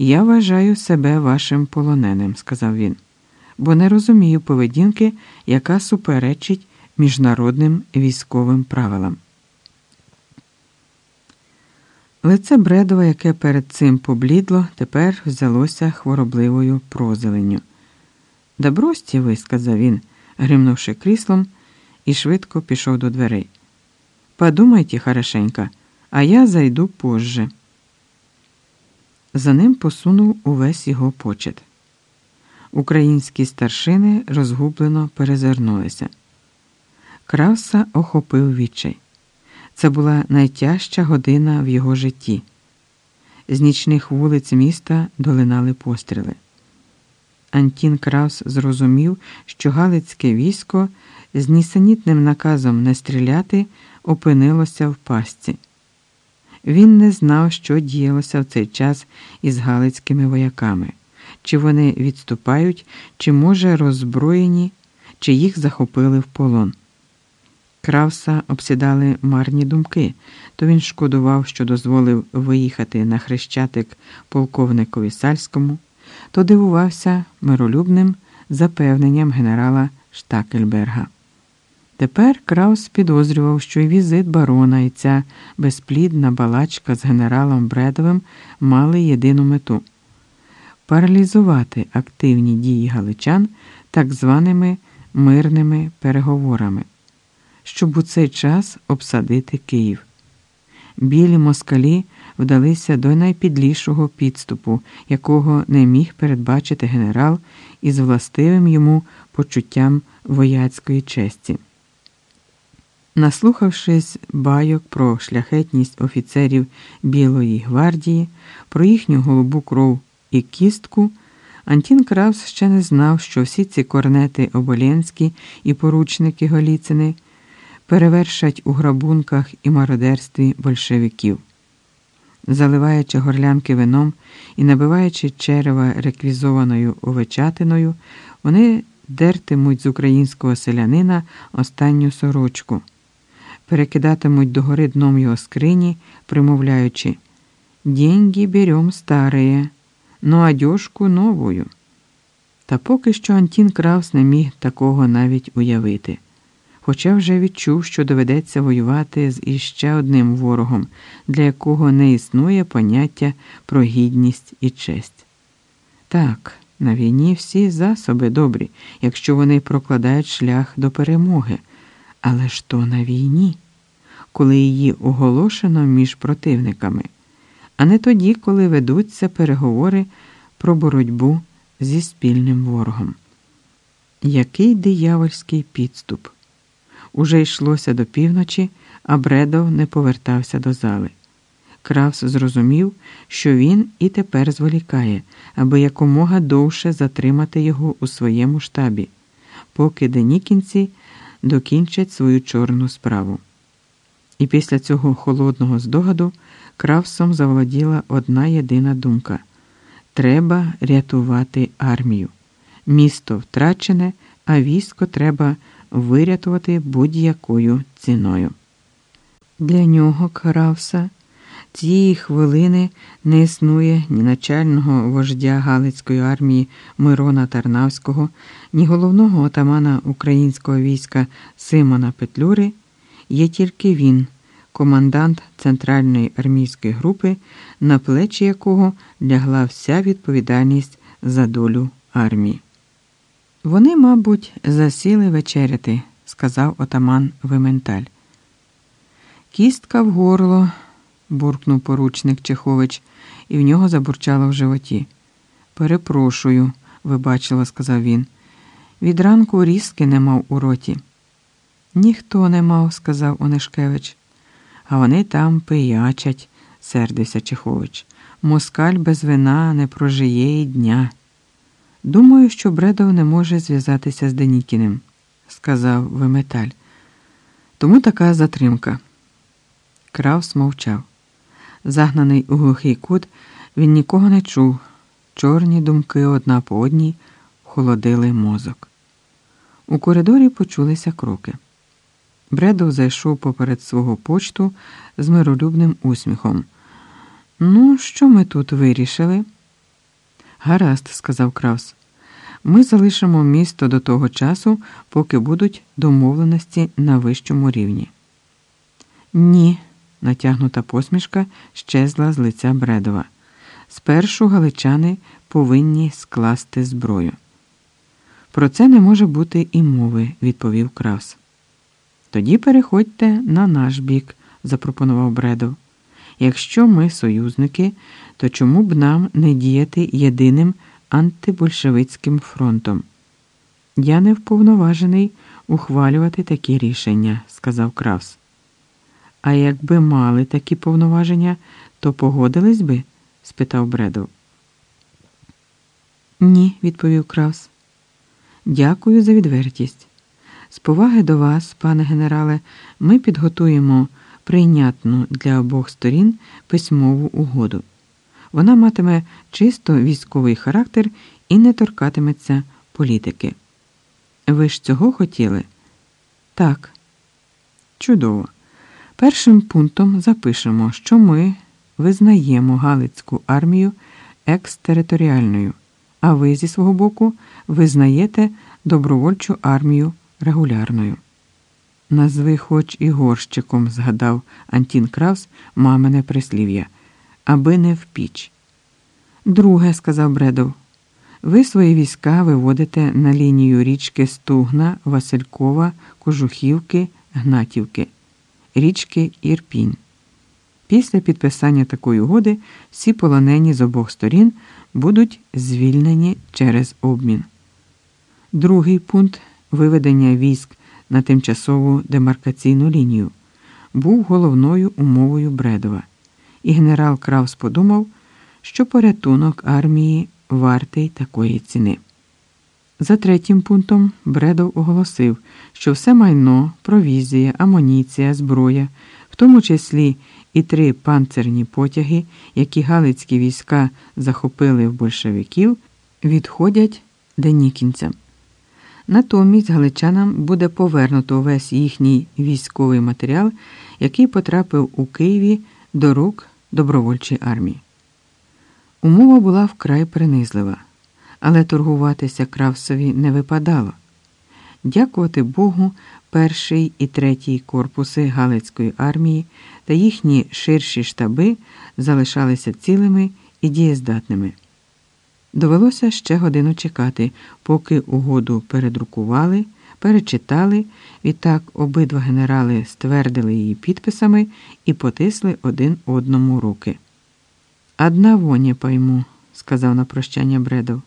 Я вважаю себе вашим полоненим, сказав він, бо не розумію поведінки, яка суперечить міжнародним військовим правилам. Лице Бредова, яке перед цим поблідло, тепер взялося хворобливою прозеленню. Да бросьте ви, сказав він, гримнувши кріслом, і швидко пішов до дверей. Подумайте хорошенько, а я зайду позже. За ним посунув увесь його почет. Українські старшини розгублено перезирнулися. Кравса охопив відчай. Це була найтяжча година в його житті. З нічних вулиць міста долинали постріли. Антін Краус зрозумів, що Галицьке військо з нісенітним наказом не стріляти опинилося в пастці. Він не знав, що діялося в цей час із галицькими вояками, чи вони відступають, чи, може, роззброєні, чи їх захопили в полон. Кравса обсідали марні думки, то він шкодував, що дозволив виїхати на хрещатик полковникові Сальському, то дивувався миролюбним запевненням генерала Штакельберга. Тепер Краус підозрював, що й візит барона і ця безплідна балачка з генералом Бредовим мали єдину мету паралізувати активні дії галичан так званими мирними переговорами щоб у цей час обсадити Київ. Білі москалі вдалися до найпідлішого підступу, якого не міг передбачити генерал із властивим йому почуттям вояцької честі. Наслухавшись байок про шляхетність офіцерів Білої гвардії, про їхню голубу кров і кістку, Антін Кравс ще не знав, що всі ці корнети Оболенські і поручники Голіцини – перевершать у грабунках і мародерстві большевиків. Заливаючи горлянки вином і набиваючи черева реквізованою овечатиною, вони дертимуть з українського селянина останню сорочку, перекидатимуть догори дном його скрині, примовляючи «Деньги берем старые, но одежку новую. Та поки що Антін Кравс не міг такого навіть уявити хоча вже відчув, що доведеться воювати з іще одним ворогом, для якого не існує поняття про гідність і честь. Так, на війні всі засоби добрі, якщо вони прокладають шлях до перемоги. Але ж то на війні, коли її оголошено між противниками, а не тоді, коли ведуться переговори про боротьбу зі спільним ворогом. Який диявольський підступ! Уже йшлося до півночі, а Бредов не повертався до зали. Кравс зрозумів, що він і тепер зволікає, аби якомога довше затримати його у своєму штабі, поки денікінці докінчать свою чорну справу. І після цього холодного здогаду Кравсом заволоділа одна єдина думка треба рятувати армію. Місто втрачене, а військо треба вирятувати будь-якою ціною. Для нього Каравса цієї хвилини не існує ні начального вождя Галицької армії Мирона Тарнавського, ні головного отамана українського війська Симона Петлюри, є тільки він, командант центральної армійської групи, на плечі якого лягла вся відповідальність за долю армії. Вони, мабуть, засіли вечеряти, сказав отаман Вименталь. Кістка в горло, буркнув поручник Чехович, і в нього забурчало в животі. Перепрошую, вибачило, сказав він. Від ранку різки не мав у роті. Ніхто не мав, сказав Онешкевич. А вони там пиячать, сердився Чехович. Москаль без вина не прожиє й дня. Думаю, що Бредов не може зв'язатися з Денікіним, сказав Виметаль. Тому така затримка. Краус мовчав. Загнаний у глухий кут, він нікого не чув. Чорні думки одна по одній холодили мозок. У коридорі почулися кроки. Бредов зайшов поперед свого почту з миролюбним усміхом. Ну, що ми тут вирішили? Гаразд, сказав Краус. Ми залишимо місто до того часу, поки будуть домовленості на вищому рівні. Ні, натягнута посмішка щезла з лиця Бредова. Спершу галичани повинні скласти зброю. Про це не може бути і мови, відповів Кравс. Тоді переходьте на наш бік, запропонував Бредов. Якщо ми союзники, то чому б нам не діяти єдиним антибольшевицьким фронтом? Я не вповноважений ухвалювати такі рішення, сказав Кравс. А якби мали такі повноваження, то погодились би? спитав Бредов. Ні, відповів Кравс. Дякую за відвертість. З поваги до вас, пане генерале, ми підготуємо прийнятну для обох сторін письмову угоду. Вона матиме чисто військовий характер і не торкатиметься політики. Ви ж цього хотіли? Так. Чудово. Першим пунктом запишемо, що ми визнаємо Галицьку армію екстериторіальною, а ви зі свого боку визнаєте добровольчу армію регулярною. Назви хоч і горщиком, згадав Антін Кравс мамине прислів'я, аби не в піч. Друге, сказав Бредов, ви свої війська виводите на лінію річки Стугна, Василькова, Кожухівки, Гнатівки, річки Ірпінь. Після підписання такої угоди всі полонені з обох сторін будуть звільнені через обмін. Другий пункт виведення військ на тимчасову демаркаційну лінію був головною умовою Бредова, і генерал Краус подумав, що порятунок армії вартий такої ціни. За третім пунктом Бредов оголосив, що все майно, провізія, амуніція, зброя, в тому числі і три панцерні потяги, які галицькі війська захопили в большевиків, відходять денікінцям. Натомість галичанам буде повернуто весь їхній військовий матеріал, який потрапив у Києві до рук добровольчої армії. Умова була вкрай принизлива, але торгуватися Кравсові не випадало. Дякувати Богу, перший і третій корпуси Галицької армії та їхні ширші штаби залишалися цілими і дієздатними. Довелося ще годину чекати, поки угоду передрукували, перечитали, відтак обидва генерали ствердили її підписами і потисли один одному руки. Одна воня пойму, сказав на прощання Бредов.